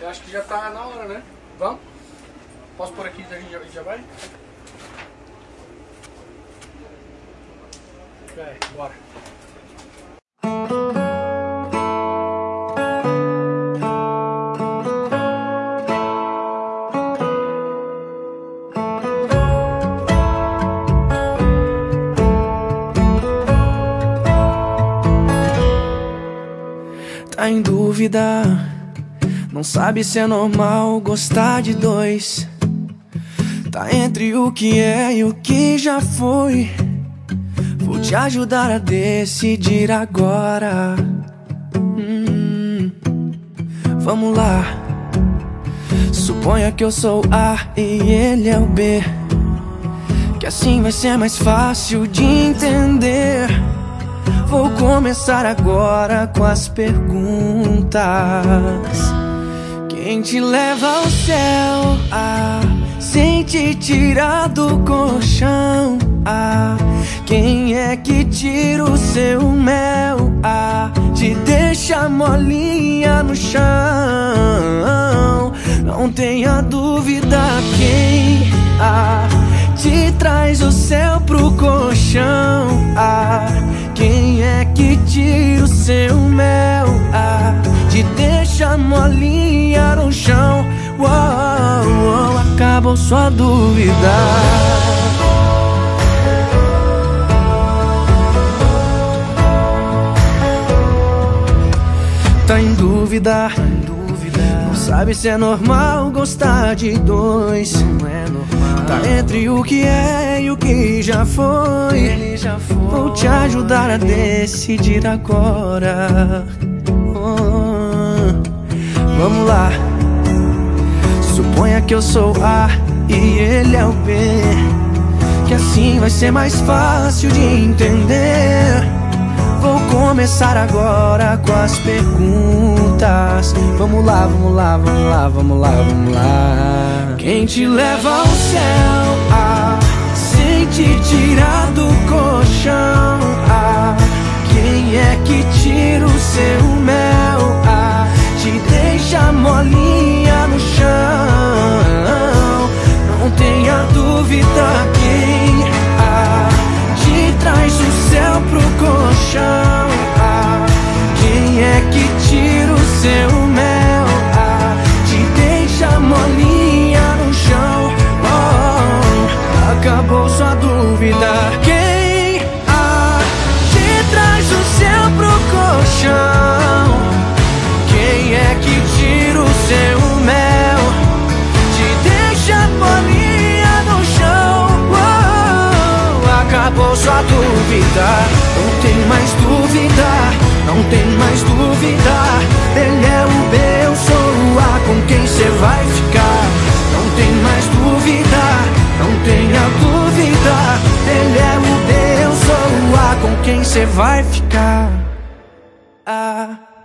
Eu acho que já tá na hora, né? Vamos? Posso por aqui e a gente já, vai? É, bora. Tá em dúvida, não sabe se é normal gostar de dois. Tá entre o que é e o que já foi. Vou te ajudar a decidir agora. Hum, vamos lá. Suponha que eu sou A e ele é o B. Que assim vai ser mais fácil de entender. Vou começar agora com as perguntas. Quem te leva ao céu? Ah, sem te tirar do colchão? Ah, quem é que tira o seu mel? Ah, te deixa molinha no chão? Não tenha dúvida quem ah, te traz o céu pro colchão? Ah, quem é que tira o seu mel? Uou, acabou sua dúvida. Tá em dúvida, não sabe se é normal gostar de dois. Não é normal. Tá entre o que é e o que já foi. Ele já foi. Vou te ajudar a decidir agora. Oh, vamos lá. Suponha que eu sou A e ele é o B. Que assim vai ser mais fácil de entender. Vou começar agora com as perguntas. Vamos lá, vamos lá, vamos lá, vamos lá, vamos lá. Quem te leva ao céu? Ah, sem te tirar do colchão? Ah, quem é que tira o seu mel? Ah, te deixa molinha acabou sua dúvida. Não tem mais dúvida, não tem mais dúvida. Ele é o B, eu sou o A com quem cê vai ficar. Não tem mais dúvida, não tenha dúvida. Ele é o B, eu sou o A com quem cê vai ficar. Ah.